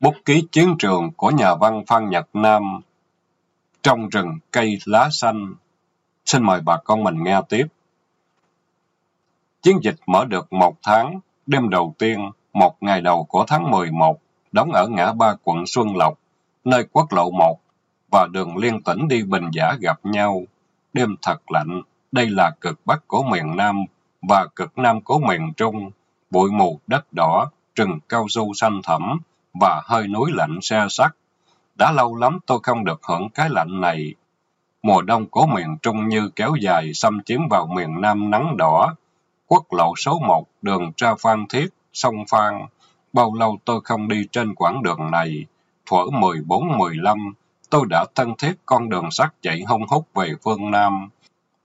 Bút ký chiến trường của nhà văn Phan Nhật Nam Trong rừng cây lá xanh Xin mời bà con mình nghe tiếp. Chiến dịch mở được một tháng, đêm đầu tiên, một ngày đầu của tháng 11, đóng ở ngã ba quận Xuân Lộc, nơi quốc lộ 1 và đường liên tỉnh đi Bình Giả gặp nhau. Đêm thật lạnh, đây là cực bắc của miền Nam và cực nam của miền Trung, bụi mù đất đỏ, rừng cao su xanh thẳm và hơi núi lạnh xe sắt. Đã lâu lắm tôi không được hưởng cái lạnh này. Mùa đông của miền Trung như kéo dài xâm chiếm vào miền Nam nắng đỏ. Quốc lộ số 1, đường ra Phan Thiết, sông Phan. Bao lâu tôi không đi trên quãng đường này. Thuở 14-15, tôi đã thân thiết con đường sắt chạy hông hút về phương Nam.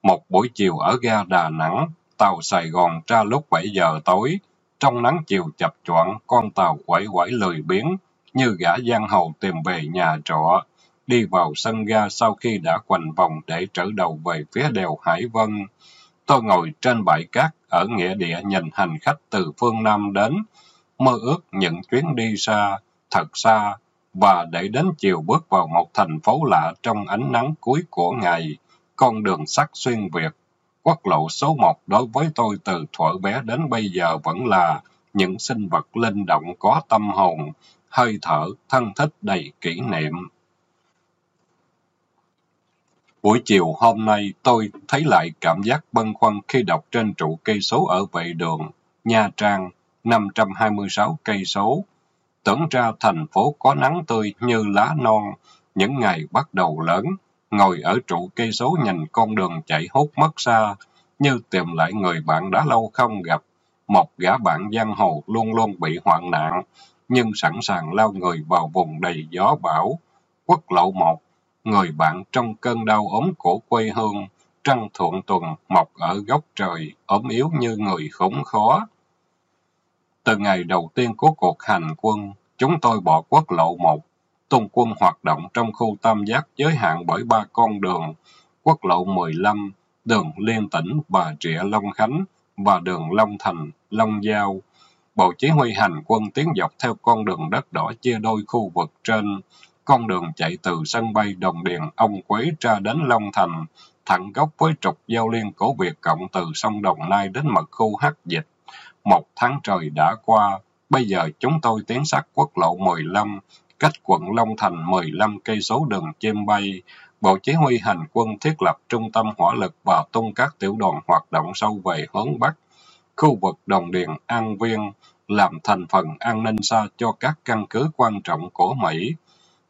Một buổi chiều ở ga Đà Nẵng, tàu Sài Gòn ra lúc 7 giờ tối. Trong nắng chiều chập choạng, con tàu quẩy quẩy lười biếng, như gã giang hầu tìm về nhà trọ. Đi vào sân ga sau khi đã quành vòng để trở đầu về phía đèo Hải Vân. Tôi ngồi trên bãi cát ở nghĩa địa nhìn hành khách từ phương Nam đến, mơ ước những chuyến đi xa, thật xa, và để đến chiều bước vào một thành phố lạ trong ánh nắng cuối của ngày, con đường sắt xuyên Việt. Quốc lộ số một đối với tôi từ thuở bé đến bây giờ vẫn là những sinh vật linh động có tâm hồn, hơi thở, thân thích đầy kỷ niệm. Buổi chiều hôm nay tôi thấy lại cảm giác băn khoăn khi đọc trên trụ cây số ở vệ đường, Nha Trang, 526 cây số. Tưởng ra thành phố có nắng tươi như lá non, những ngày bắt đầu lớn, ngồi ở trụ cây số nhìn con đường chạy hút mất xa, như tìm lại người bạn đã lâu không gặp. Một gã bạn giang hồ luôn luôn bị hoạn nạn, nhưng sẵn sàng lao người vào vùng đầy gió bão. Quốc lộ một người bạn trong cơn đau ốm của quê hương, trăng thuận tuần mọc ở góc trời, ốm yếu như người khốn khó. Từ ngày đầu tiên của cuộc hành quân, chúng tôi bỏ quốc lộ một, tung quân hoạt động trong khu tam giác giới hạn bởi ba con đường, quốc lộ 15, đường Liên tỉnh Bà Rịa Long Khánh và đường Long Thành, Long Giao. Bộ chỉ huy hành quân tiến dọc theo con đường đất đỏ chia đôi khu vực trên, con đường chạy từ sân bay Đồng Điền, Ông Quế ra đến Long Thành, thẳng góc với trục giao liên cổ Việt Cộng từ sông Đồng Nai đến mật khu Hắc Dịch. Một tháng trời đã qua, bây giờ chúng tôi tiến sát quốc lộ 15, cách quận Long Thành 15 cây số đường chim bay. Bộ Chỉ huy Hành quân thiết lập trung tâm hỏa lực và tung các tiểu đoàn hoạt động sâu về hướng Bắc. Khu vực Đồng Điền, An Viên làm thành phần an ninh xa cho các căn cứ quan trọng của Mỹ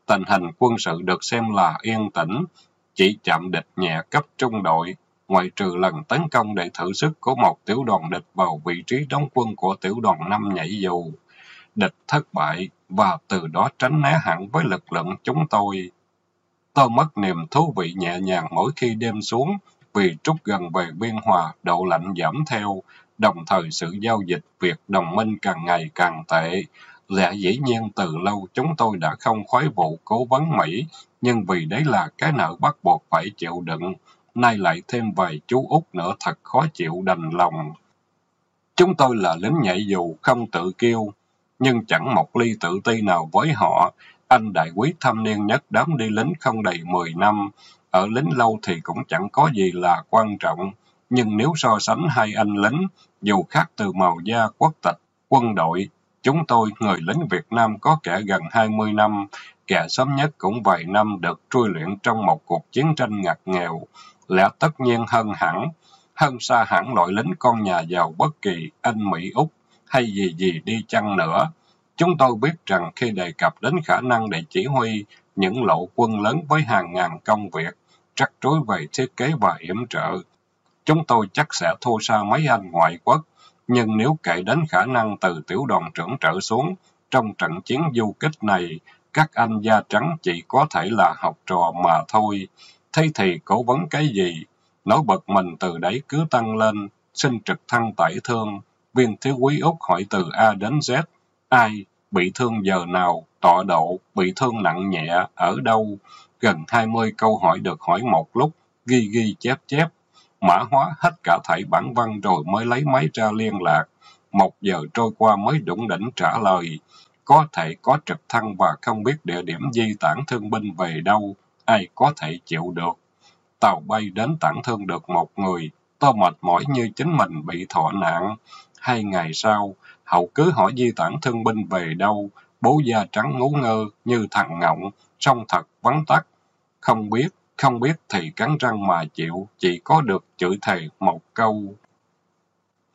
tình hình quân sự được xem là yên tĩnh, chỉ chạm địch nhẹ cấp trung đội, ngoại trừ lần tấn công để thử sức của một tiểu đoàn địch vào vị trí đóng quân của tiểu đoàn năm nhảy dù. Địch thất bại và từ đó tránh né hẳn với lực lượng chúng tôi. Tôi mất niềm thú vị nhẹ nhàng mỗi khi đêm xuống vì trút gần về biên hòa độ lạnh giảm theo, đồng thời sự giao dịch việc đồng minh càng ngày càng tệ. Lẽ dĩ nhiên từ lâu chúng tôi đã không khoái vụ cố vấn Mỹ, nhưng vì đấy là cái nợ bắt buộc phải chịu đựng, nay lại thêm vài chú út nữa thật khó chịu đành lòng. Chúng tôi là lính nhảy dù, không tự kêu nhưng chẳng một ly tự ti nào với họ. Anh đại quý thâm niên nhất đám đi lính không đầy 10 năm, ở lính lâu thì cũng chẳng có gì là quan trọng. Nhưng nếu so sánh hai anh lính, dù khác từ màu da, quốc tịch, quân đội, Chúng tôi, người lính Việt Nam có kẻ gần 20 năm, kẻ sớm nhất cũng vài năm được trui luyện trong một cuộc chiến tranh ngặt nghèo, lẽ tất nhiên hơn hẳn, hơn xa hẳn loại lính con nhà giàu bất kỳ Anh Mỹ Úc hay gì gì đi chăng nữa. Chúng tôi biết rằng khi đề cập đến khả năng để chỉ huy những lộ quân lớn với hàng ngàn công việc, rắc rối về thiết kế và yểm trợ, chúng tôi chắc sẽ thua xa mấy anh ngoại quốc nhưng nếu kể đến khả năng từ tiểu đoàn trưởng trở xuống, trong trận chiến du kích này, các anh da trắng chỉ có thể là học trò mà thôi. Thế thì cố vấn cái gì? Nổi bật mình từ đấy cứ tăng lên, xin trực thăng tẩy thương. Viên thiếu quý Úc hỏi từ A đến Z. Ai? Bị thương giờ nào? Tọa độ? Bị thương nặng nhẹ? Ở đâu? Gần 20 câu hỏi được hỏi một lúc, ghi ghi chép chép, mã hóa hết cả thảy bản văn rồi mới lấy máy ra liên lạc. Một giờ trôi qua mới đủng đỉnh trả lời. có thể có trực thăng và không biết địa điểm di tản thương binh về đâu, ai có thể chịu được. Tàu bay đến tản thương được một người, tôi mệt mỏi như chính mình bị thọ nạn. Hai ngày sau, hậu cứ hỏi di tản thương binh về đâu, bố da trắng ngố ngơ như thằng ngọng, song thật vắng tắt. Không biết, không biết thì cắn răng mà chịu, chỉ có được chửi thề một câu.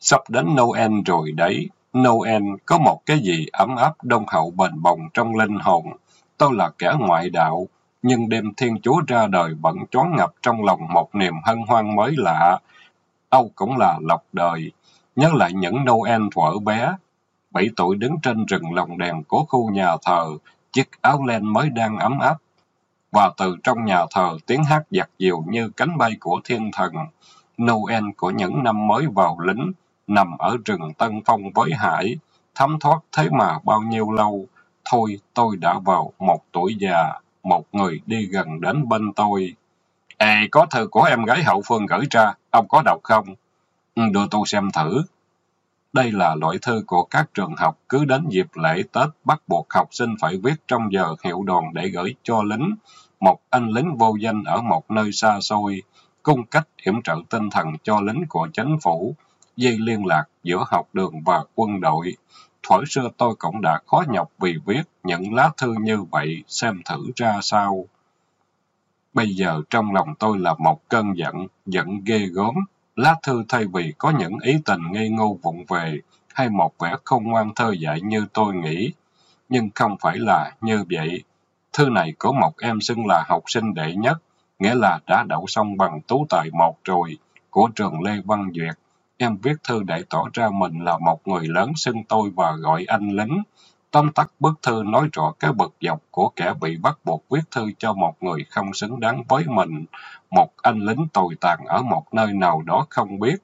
Sắp đến Noel rồi đấy, Noel có một cái gì ấm áp đông hậu bền bồng trong linh hồn. Tôi là kẻ ngoại đạo, nhưng đêm Thiên Chúa ra đời vẫn choáng ngập trong lòng một niềm hân hoan mới lạ. Âu cũng là lọc đời. Nhớ lại những Noel thuở bé, bảy tuổi đứng trên rừng lồng đèn của khu nhà thờ, chiếc áo len mới đang ấm áp. Và từ trong nhà thờ tiếng hát giặt dịu như cánh bay của thiên thần. Noel của những năm mới vào lính, nằm ở rừng Tân Phong với Hải, thấm thoát thế mà bao nhiêu lâu. Thôi tôi đã vào một tuổi già, một người đi gần đến bên tôi. Ê, có thư của em gái hậu phương gửi ra, ông có đọc không? Đưa tôi xem thử. Đây là loại thư của các trường học cứ đến dịp lễ Tết bắt buộc học sinh phải viết trong giờ hiệu đoàn để gửi cho lính. Một anh lính vô danh ở một nơi xa xôi, cung cách yểm trợ tinh thần cho lính của chính phủ, dây liên lạc giữa học đường và quân đội. Thuở xưa tôi cũng đã khó nhọc vì viết những lá thư như vậy, xem thử ra sao. Bây giờ trong lòng tôi là một cơn giận, giận ghê gớm. Lá thư thay vì có những ý tình ngây ngô vụng về, hay một vẻ không ngoan thơ dại như tôi nghĩ. Nhưng không phải là như vậy. Thư này của một em xưng là học sinh đệ nhất, nghĩa là đã đậu xong bằng tú tài một rồi, của trường Lê Văn Duyệt. Em viết thư để tỏ ra mình là một người lớn xưng tôi và gọi anh lính. Tóm tắt bức thư nói rõ cái bực dọc của kẻ bị bắt buộc viết thư cho một người không xứng đáng với mình. Một anh lính tồi tàn ở một nơi nào đó không biết.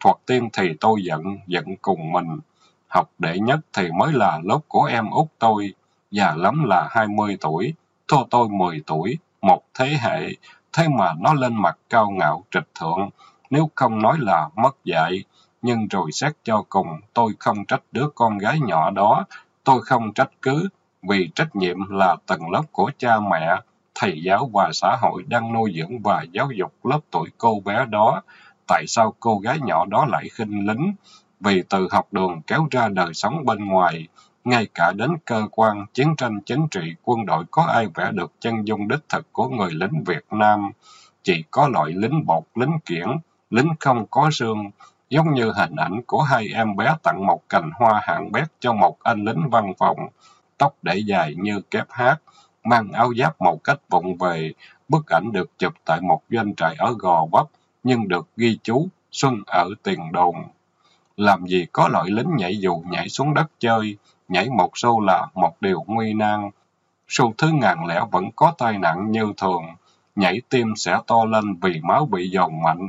Thoạt tiên thì tôi giận, giận cùng mình. Học đệ nhất thì mới là lớp của em út tôi. Già lắm là 20 tuổi, thua tôi 10 tuổi, một thế hệ. Thế mà nó lên mặt cao ngạo trịch thượng nếu không nói là mất dạy. Nhưng rồi xét cho cùng, tôi không trách đứa con gái nhỏ đó, tôi không trách cứ, vì trách nhiệm là tầng lớp của cha mẹ, thầy giáo và xã hội đang nuôi dưỡng và giáo dục lớp tuổi cô bé đó. Tại sao cô gái nhỏ đó lại khinh lính? Vì từ học đường kéo ra đời sống bên ngoài, ngay cả đến cơ quan, chiến tranh chính trị, quân đội có ai vẽ được chân dung đích thực của người lính Việt Nam. Chỉ có loại lính bột, lính kiển, lính không có xương, giống như hình ảnh của hai em bé tặng một cành hoa hạng bét cho một anh lính văn phòng, tóc để dài như kép hát, mang áo giáp một cách vụng về. Bức ảnh được chụp tại một doanh trại ở Gò Vấp, nhưng được ghi chú Xuân ở tiền đồn. Làm gì có loại lính nhảy dù nhảy xuống đất chơi, nhảy một xô là một điều nguy nan. Xu thứ ngàn lẻ vẫn có tai nạn như thường, nhảy tim sẽ to lên vì máu bị dồn mạnh,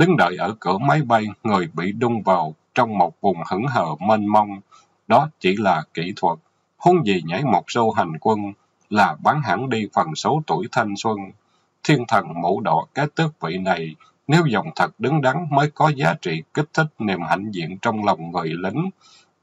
đứng đợi ở cửa máy bay, người bị đung vào trong một vùng hững hờ mênh mông. Đó chỉ là kỹ thuật, huống gì nhảy một sâu hành quân là bán hẳn đi phần số tuổi thanh xuân. Thiên thần mũ đỏ cái tước vị này, nếu dòng thật đứng đắn mới có giá trị kích thích niềm hãnh diện trong lòng người lính,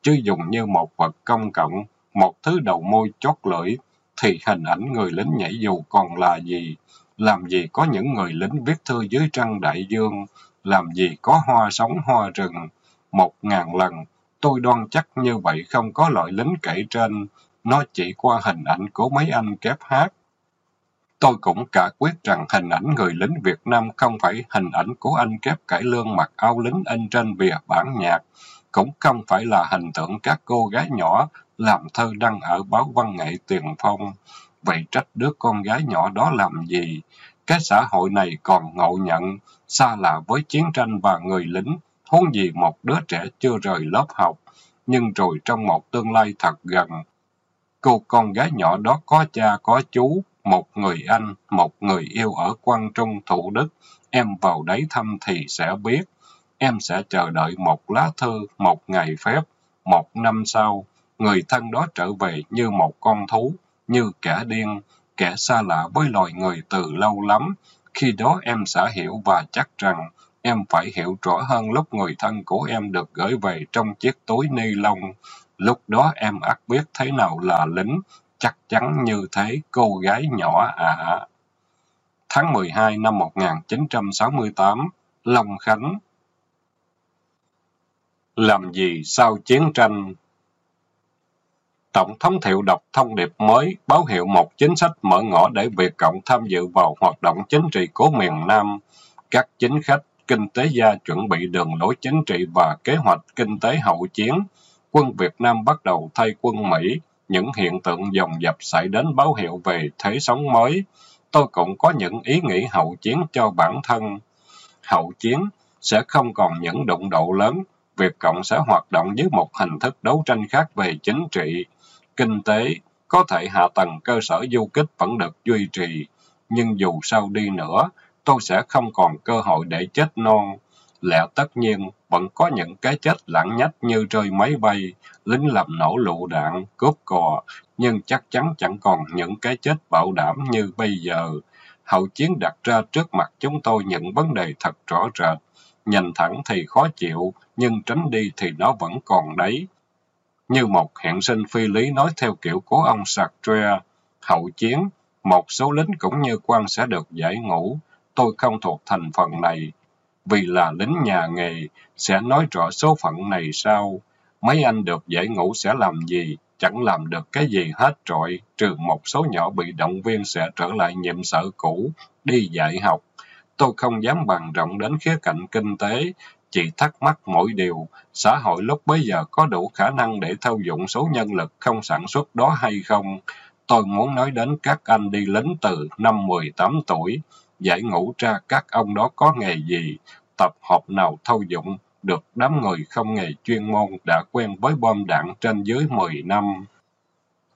chứ dùng như một vật công cộng, một thứ đầu môi chót lưỡi, thì hình ảnh người lính nhảy dù còn là gì? Làm gì có những người lính viết thư dưới trăng đại dương, làm gì có hoa sống hoa rừng. Một ngàn lần, tôi đoan chắc như vậy không có loại lính kể trên, nó chỉ qua hình ảnh của mấy anh kép hát. Tôi cũng cả quyết rằng hình ảnh người lính Việt Nam không phải hình ảnh của anh kép cải lương mặc áo lính in trên bìa bản nhạc, cũng không phải là hình tượng các cô gái nhỏ làm thơ đăng ở báo văn nghệ tiền phong. Vậy trách đứa con gái nhỏ đó làm gì? Cái xã hội này còn ngộ nhận, xa lạ với chiến tranh và người lính, huống gì một đứa trẻ chưa rời lớp học, nhưng rồi trong một tương lai thật gần. Cô con gái nhỏ đó có cha có chú, một người anh, một người yêu ở quan trung Thủ Đức, em vào đấy thăm thì sẽ biết. Em sẽ chờ đợi một lá thư, một ngày phép, một năm sau, người thân đó trở về như một con thú, như kẻ điên, kẻ xa lạ với loài người từ lâu lắm. Khi đó em sẽ hiểu và chắc rằng em phải hiểu rõ hơn lúc người thân của em được gửi về trong chiếc túi ni lông. lúc đó em ắt biết thế nào là lính, chắc chắn như thế cô gái nhỏ ạ. Tháng 12 năm 1968, Long Khánh Làm gì sau chiến tranh? Tổng thống Thiệu đọc thông điệp mới, báo hiệu một chính sách mở ngõ để Việt Cộng tham dự vào hoạt động chính trị của miền Nam. Các chính khách, kinh tế gia chuẩn bị đường lối chính trị và kế hoạch kinh tế hậu chiến. Quân Việt Nam bắt đầu thay quân Mỹ, những hiện tượng dòng dập xảy đến báo hiệu về thế sống mới. Tôi cũng có những ý nghĩ hậu chiến cho bản thân. Hậu chiến sẽ không còn những đụng độ lớn, Việt Cộng sẽ hoạt động dưới một hình thức đấu tranh khác về chính trị kinh tế, có thể hạ tầng cơ sở du kích vẫn được duy trì, nhưng dù sao đi nữa, tôi sẽ không còn cơ hội để chết non. Lẽ tất nhiên, vẫn có những cái chết lãng nhách như rơi máy bay, lính làm nổ lựu đạn, cướp cò, nhưng chắc chắn chẳng còn những cái chết bảo đảm như bây giờ. Hậu chiến đặt ra trước mặt chúng tôi những vấn đề thật rõ rệt. Nhìn thẳng thì khó chịu, nhưng tránh đi thì nó vẫn còn đấy. Như một hiện sinh phi lý nói theo kiểu của ông Sartre, hậu chiến, một số lính cũng như quan sẽ được giải ngũ. Tôi không thuộc thành phần này. Vì là lính nhà nghề, sẽ nói rõ số phận này sao? Mấy anh được giải ngũ sẽ làm gì? Chẳng làm được cái gì hết trọi, trừ một số nhỏ bị động viên sẽ trở lại nhiệm sở cũ, đi dạy học. Tôi không dám bàn rộng đến khía cạnh kinh tế, Chị thắc mắc mỗi điều, xã hội lúc bấy giờ có đủ khả năng để thâu dụng số nhân lực không sản xuất đó hay không? Tôi muốn nói đến các anh đi lính từ năm 18 tuổi, giải ngũ ra các ông đó có nghề gì, tập hợp nào thâu dụng, được đám người không nghề chuyên môn đã quen với bom đạn trên dưới 10 năm.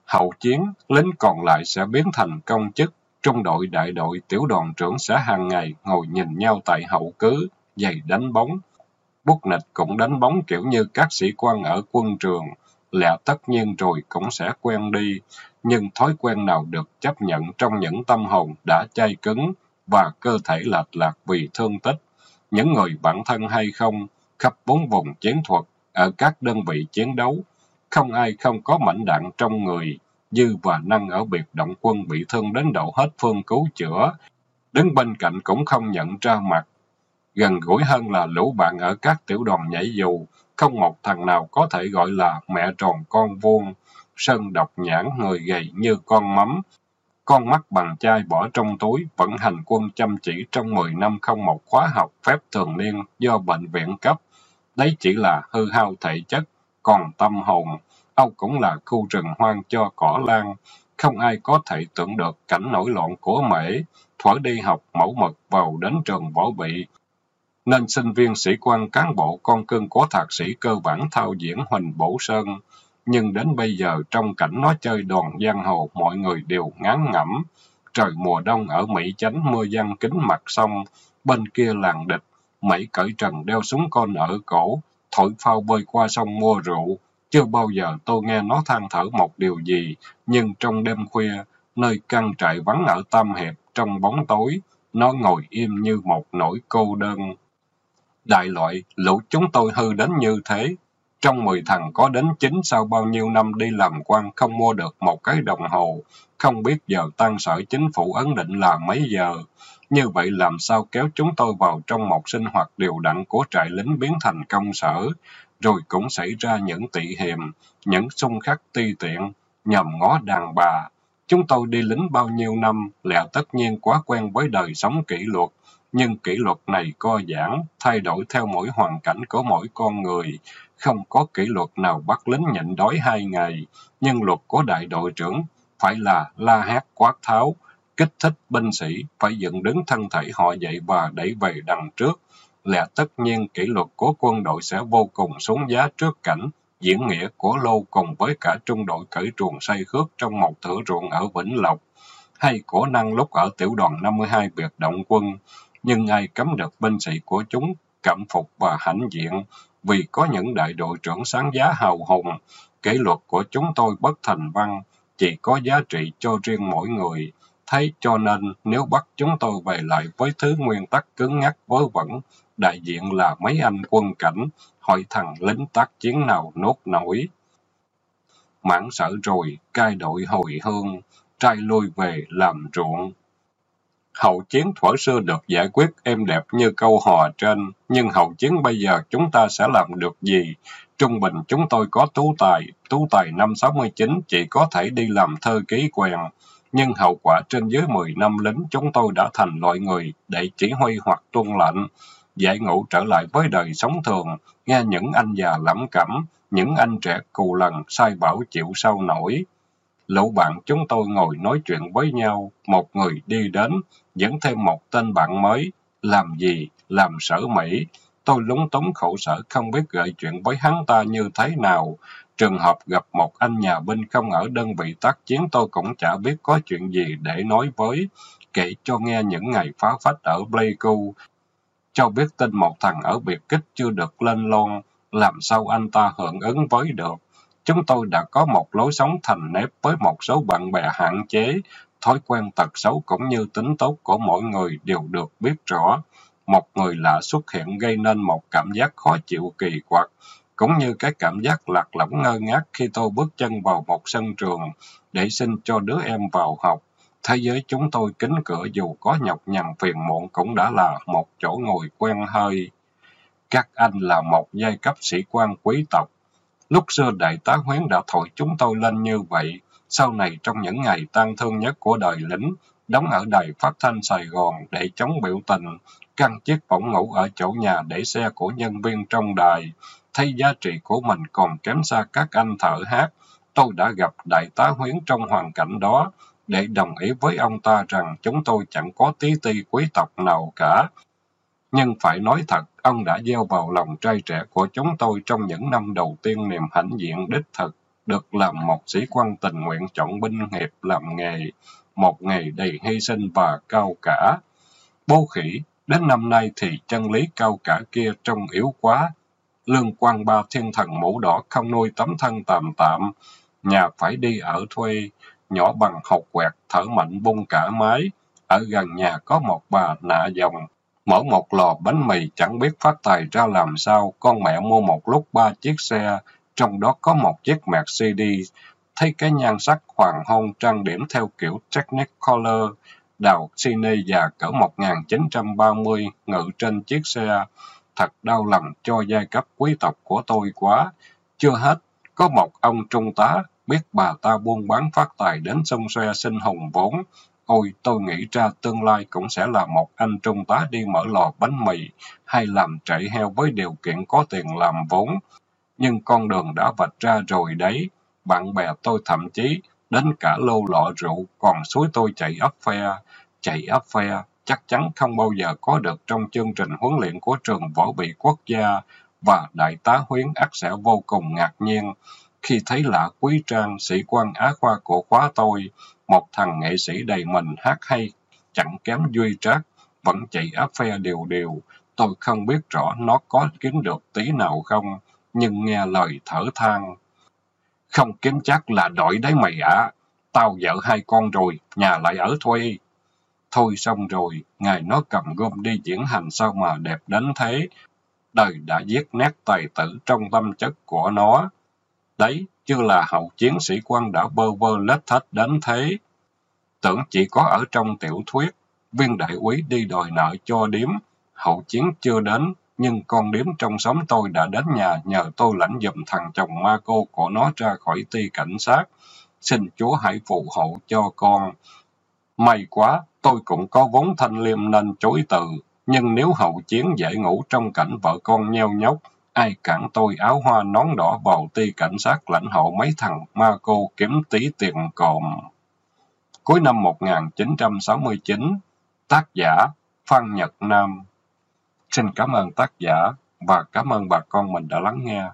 Hậu chiến, lính còn lại sẽ biến thành công chức, trung đội đại đội tiểu đoàn trưởng sẽ hàng ngày ngồi nhìn nhau tại hậu cứ, giày đánh bóng, bút nịch cũng đánh bóng kiểu như các sĩ quan ở quân trường, lẽ tất nhiên rồi cũng sẽ quen đi, nhưng thói quen nào được chấp nhận trong những tâm hồn đã chai cứng và cơ thể lệch lạc vì thương tích. Những người bản thân hay không, khắp bốn vùng chiến thuật, ở các đơn vị chiến đấu, không ai không có mảnh đạn trong người, dư và năng ở biệt động quân bị thương đến độ hết phương cứu chữa. Đứng bên cạnh cũng không nhận ra mặt, gần gũi hơn là lũ bạn ở các tiểu đoàn nhảy dù, không một thằng nào có thể gọi là mẹ tròn con vuông, sơn độc nhãn người gầy như con mắm. Con mắt bằng chai bỏ trong túi, vận hành quân chăm chỉ trong 10 năm không một khóa học phép thường niên do bệnh viện cấp. Đấy chỉ là hư hao thể chất, còn tâm hồn, Âu cũng là khu rừng hoang cho cỏ lan. Không ai có thể tưởng được cảnh nổi loạn của mễ, thuở đi học mẫu mực vào đến trường võ bị, nên sinh viên sĩ quan cán bộ con cưng của thạc sĩ cơ bản thao diễn Huỳnh Bổ Sơn. Nhưng đến bây giờ trong cảnh nó chơi đoàn giang hồ mọi người đều ngán ngẩm. Trời mùa đông ở Mỹ chánh mưa giăng kính mặt sông, bên kia làng địch, Mỹ cởi trần đeo súng con ở cổ, thổi phao bơi qua sông mua rượu. Chưa bao giờ tôi nghe nó than thở một điều gì, nhưng trong đêm khuya, nơi căn trại vắng ở Tam Hiệp, trong bóng tối, nó ngồi im như một nỗi cô đơn. Đại loại, lũ chúng tôi hư đến như thế. Trong mười thằng có đến chín sau bao nhiêu năm đi làm quan không mua được một cái đồng hồ, không biết giờ tăng sở chính phủ ấn định là mấy giờ. Như vậy làm sao kéo chúng tôi vào trong một sinh hoạt điều đặn của trại lính biến thành công sở, rồi cũng xảy ra những tị hiềm, những xung khắc ti tiện, nhầm ngó đàn bà. Chúng tôi đi lính bao nhiêu năm, lẽ tất nhiên quá quen với đời sống kỷ luật, nhưng kỷ luật này co giãn, thay đổi theo mỗi hoàn cảnh của mỗi con người. Không có kỷ luật nào bắt lính nhịn đói hai ngày, nhưng luật của đại đội trưởng phải là la hét quát tháo, kích thích binh sĩ phải dựng đứng thân thể họ dậy và đẩy về đằng trước. Lẽ tất nhiên kỷ luật của quân đội sẽ vô cùng xuống giá trước cảnh, diễn nghĩa của Lô cùng với cả trung đội cởi truồng say khước trong một thửa ruộng ở Vĩnh Lộc, hay của năng lúc ở tiểu đoàn 52 biệt động quân, nhưng ai cấm được binh sĩ của chúng cảm phục và hãnh diện, vì có những đại đội trưởng sáng giá hào hùng, kỷ luật của chúng tôi bất thành văn, chỉ có giá trị cho riêng mỗi người. Thấy cho nên nếu bắt chúng tôi về lại với thứ nguyên tắc cứng nhắc vớ vẩn, đại diện là mấy anh quân cảnh, hỏi thằng lính tác chiến nào nốt nổi. mãn sở rồi, cai đội hồi hương, trai lui về làm ruộng. Hậu chiến thuở xưa được giải quyết êm đẹp như câu hò trên, nhưng hậu chiến bây giờ chúng ta sẽ làm được gì? Trung bình chúng tôi có tú tài, tú tài năm 69 chỉ có thể đi làm thơ ký quen, nhưng hậu quả trên dưới 10 năm lính chúng tôi đã thành loại người để chỉ huy hoặc tuân lệnh, giải ngũ trở lại với đời sống thường, nghe những anh già lẩm cẩm, những anh trẻ cù lần sai bảo chịu sao nổi. Lũ bạn chúng tôi ngồi nói chuyện với nhau, một người đi đến, dẫn thêm một tên bạn mới. Làm gì? Làm sở Mỹ. Tôi lúng túng khổ sở không biết gợi chuyện với hắn ta như thế nào. Trường hợp gặp một anh nhà binh không ở đơn vị tác chiến tôi cũng chả biết có chuyện gì để nói với. Kể cho nghe những ngày phá phách ở Pleiku. Cho biết tin một thằng ở biệt kích chưa được lên lon, làm sao anh ta hưởng ứng với được. Chúng tôi đã có một lối sống thành nếp với một số bạn bè hạn chế, thói quen tật xấu cũng như tính tốt của mỗi người đều được biết rõ. Một người lạ xuất hiện gây nên một cảm giác khó chịu kỳ quặc, cũng như cái cảm giác lạc lõng ngơ ngác khi tôi bước chân vào một sân trường để xin cho đứa em vào học. Thế giới chúng tôi kính cửa dù có nhọc nhằn phiền muộn cũng đã là một chỗ ngồi quen hơi. Các anh là một giai cấp sĩ quan quý tộc. Lúc xưa đại tá Huyến đã thổi chúng tôi lên như vậy. Sau này trong những ngày tang thương nhất của đời lính, đóng ở đài phát thanh Sài Gòn để chống biểu tình, căn chiếc võng ngủ ở chỗ nhà để xe của nhân viên trong đài. Thấy giá trị của mình còn kém xa các anh thợ hát, tôi đã gặp đại tá Huyến trong hoàn cảnh đó, để đồng ý với ông ta rằng chúng tôi chẳng có tí ti quý tộc nào cả. Nhưng phải nói thật, ông đã gieo vào lòng trai trẻ của chúng tôi trong những năm đầu tiên niềm hãnh diện đích thực, được làm một sĩ quan tình nguyện chọn binh nghiệp làm nghề, một nghề đầy hy sinh và cao cả. Bố khỉ, đến năm nay thì chân lý cao cả kia trông yếu quá. Lương quan ba thiên thần mũ đỏ không nuôi tấm thân tạm tạm, nhà phải đi ở thuê, nhỏ bằng học quẹt, thở mạnh bung cả mái. Ở gần nhà có một bà nạ dòng, mở một lò bánh mì chẳng biết phát tài ra làm sao. Con mẹ mua một lúc ba chiếc xe, trong đó có một chiếc Mercedes. Thấy cái nhan sắc hoàng hôn trang điểm theo kiểu Technicolor, đào cine già cỡ 1930 ngự trên chiếc xe. Thật đau lòng cho giai cấp quý tộc của tôi quá. Chưa hết, có một ông trung tá biết bà ta buôn bán phát tài đến sông xoe sinh hùng vốn. Ôi, tôi nghĩ ra tương lai cũng sẽ là một anh trung tá đi mở lò bánh mì hay làm chạy heo với điều kiện có tiền làm vốn. Nhưng con đường đã vạch ra rồi đấy. Bạn bè tôi thậm chí đến cả lô lọ rượu còn suối tôi chạy ấp phe. Chạy ấp phe chắc chắn không bao giờ có được trong chương trình huấn luyện của trường võ bị quốc gia và đại tá Huyến ắt sẽ vô cùng ngạc nhiên khi thấy lạ quý trang sĩ quan Á khoa của khóa tôi, một thằng nghệ sĩ đầy mình hát hay, chẳng kém Duy Trác, vẫn chạy áp phe đều đều. Tôi không biết rõ nó có kiếm được tí nào không, nhưng nghe lời thở than. Không kiếm chắc là đổi đấy mày ạ. Tao vợ hai con rồi, nhà lại ở thuê. Thôi xong rồi, ngài nó cầm gom đi diễn hành sao mà đẹp đến thế. Đời đã viết nét tài tử trong tâm chất của nó. Đấy, chưa là hậu chiến sĩ quan đã bơ vơ lết thết đến thế. Tưởng chỉ có ở trong tiểu thuyết, viên đại úy đi đòi nợ cho điếm, hậu chiến chưa đến, nhưng con điếm trong xóm tôi đã đến nhà nhờ tôi lãnh giùm thằng chồng ma cô của nó ra khỏi ty cảnh sát. Xin Chúa hãy phù hộ cho con. May quá, tôi cũng có vốn thanh liêm nên chối từ, nhưng nếu hậu chiến dễ ngủ trong cảnh vợ con nheo nhóc, ai cản tôi áo hoa nón đỏ vào ty cảnh sát lãnh hộ mấy thằng ma cô kiếm tí tiền còm. Cuối năm 1969, tác giả Phan Nhật Nam. Xin cảm ơn tác giả và cảm ơn bà con mình đã lắng nghe.